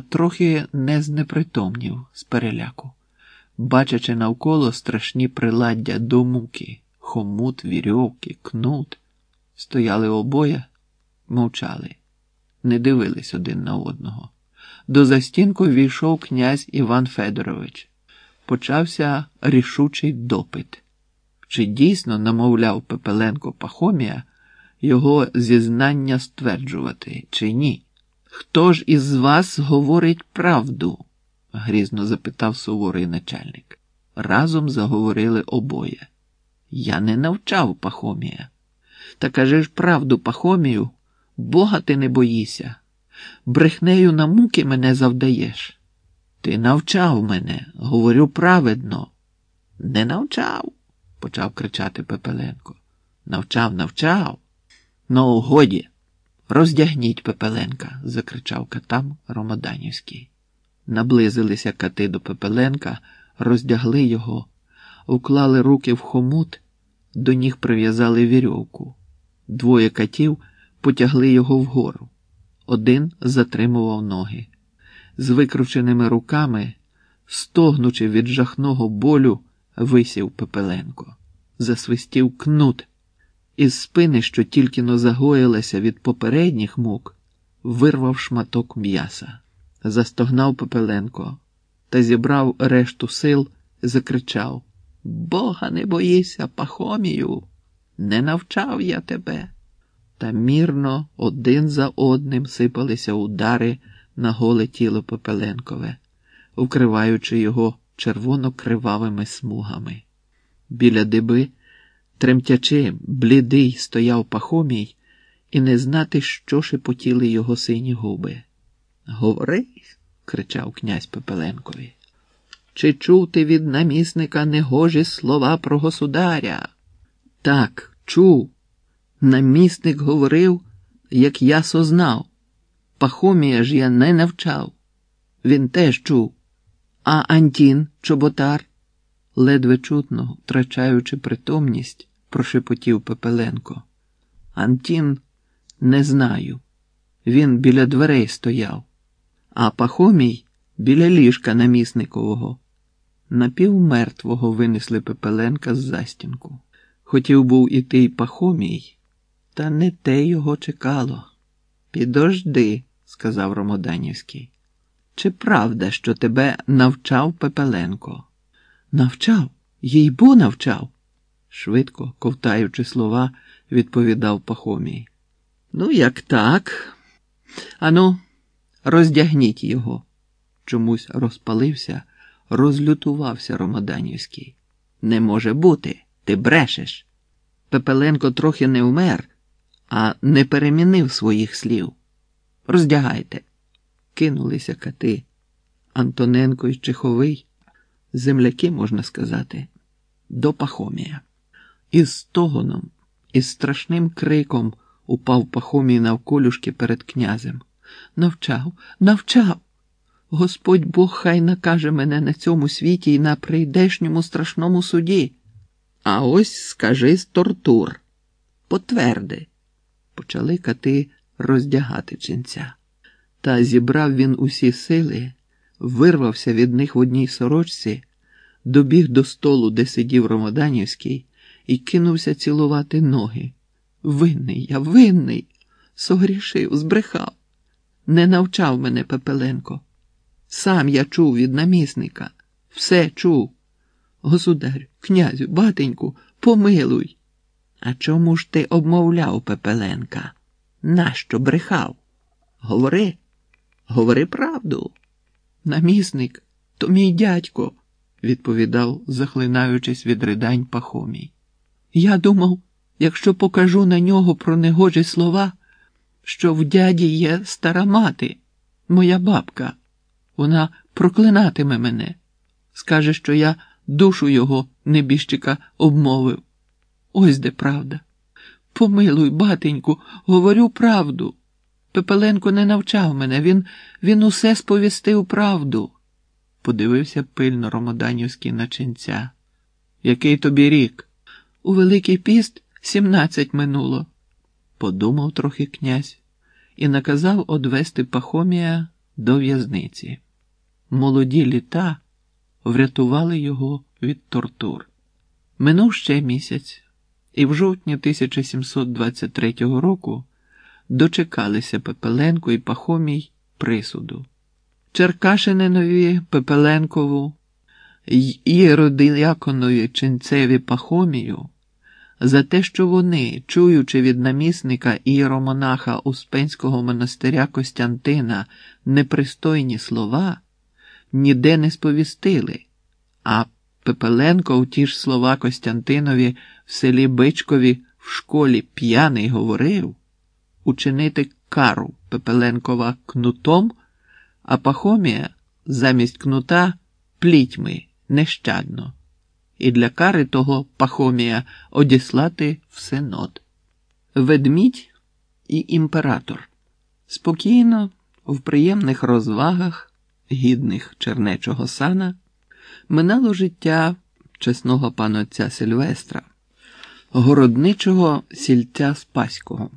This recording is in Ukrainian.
трохи не знепритомнів з переляку, бачачи навколо страшні приладдя до муки, хомут, вірьовки, кнут. Стояли обоє, мовчали, не дивились один на одного. До застінку війшов князь Іван Федорович. Почався рішучий допит. Чи дійсно намовляв Пепеленко Пахомія його зізнання стверджувати, чи ні? Хто ж із вас говорить правду? грізно запитав суворий начальник. Разом заговорили обоє. Я не навчав Пахомія. Та кажи ж правду, Пахомію, Бога ти не боїся. Брехнею на муки мене завдаєш. Ти навчав мене, говорю праведно. Не навчав, почав кричати Пепеленко. Навчав, навчав. Ну, годі, роздягніть Пепеленка, закричав катам Ромоданівський. Наблизилися кати до Пепеленка, роздягли його, уклали руки в хомут, до ніг прив'язали вірьовку. Двоє катів потягли його вгору. Один затримував ноги. З викрученими руками, стогнучи від жахного болю, висів Пепеленко. Засвистів кнут. Із спини, що тільки но загоїлася від попередніх мук, вирвав шматок м'яса. Застогнав Пепеленко та зібрав решту сил, закричав Бога не боїся, Пахомію, не навчав я тебе. Та мірно один за одним сипалися удари на голе тіло Пепеленкове, вкриваючи його червоно-кривавими смугами. Біля диби, тремтячи, блідий стояв Пахомій, і не знати, що шепотіли його сині губи. Говори, кричав князь Пепеленкові. Чи чув ти від намісника негожі слова про государя? Так, чув. Намісник говорив, як я сознав. Пахомія ж я не навчав. Він теж чув. А Антін, чоботар, ледве чутно, втрачаючи притомність, прошепотів Пепеленко. Антін не знаю. Він біля дверей стояв, а Пахомій біля ліжка намісникового. Напівмертвого винесли Пепеленка з застінку. Хотів був іти й Пахомій, та не те його чекало. Підожди, сказав Ромоданівський. Чи правда, що тебе навчав Пепеленко? Навчав, їй бо навчав, швидко, ковтаючи слова, відповідав Пахомій. Ну, як так? Ану, роздягніть його. Чомусь розпалився, розлютувався Ромоданівський. Не може бути, ти брешеш. Пепеленко трохи не вмер, а не перемінив своїх слів. Роздягайте. Кинулися кати. Антоненко і Чеховий, земляки, можна сказати, до Пахомія. Із стогоном, із страшним криком упав Пахомій навколюшки перед князем. Навчав, навчав. Господь Бог хай накаже мене на цьому світі і на прийдешньому страшному суді. А ось скажи з тортур. Потверди. Почали кати роздягати ченця. Та зібрав він усі сили, вирвався від них в одній сорочці, добіг до столу, де сидів Ромоданівський, і кинувся цілувати ноги. Винний я, винний, согрішив, збрехав. Не навчав мене Пепеленко. Сам я чув від намісника, все чув. Государю, князю, батеньку, помилуй. А чому ж ти обмовляв Пепеленка? Нащо брехав? Говори, говори правду. Намісник, то мій дядько, відповідав, захлинаючись від ридань Пахомій. Я думав, якщо покажу на нього про негожі слова, що в дяді є стара мати, моя бабка. Вона проклинатиме мене, скаже, що я душу його небіжчика обмовив. Ось де правда. Помилуй, батеньку, говорю правду. Пепеленко не навчав мене, він він усе сповістив правду. Подивився пильно Ромоданівський на ченця. Який тобі рік? У Великий піст сімнадцять минуло. Подумав трохи князь і наказав одвести Пахомія до в'язниці. Молоді літа врятували його від тортур. Минув ще місяць, і в жовтні 1723 року дочекалися Пепеленко і Пахомій присуду. Черкашининові Пепеленкову й Єродіяконові ченцеві Пахомію за те, що вони, чуючи від намісника ієромонаха Успенського монастиря Костянтина непристойні слова, ніде не сповістили, а Пепеленко в ті ж слова Костянтинові в селі Бичкові в школі п'яний говорив учинити кару Пепеленкова кнутом, а Пахомія замість кнута плітьми нещадно, і для кари того Пахомія одіслати в синод. Ведмідь і імператор спокійно, в приємних розвагах, гідних чернечого сана, минало життя чесного панотця Сильвестра, городничого сільця Спаського.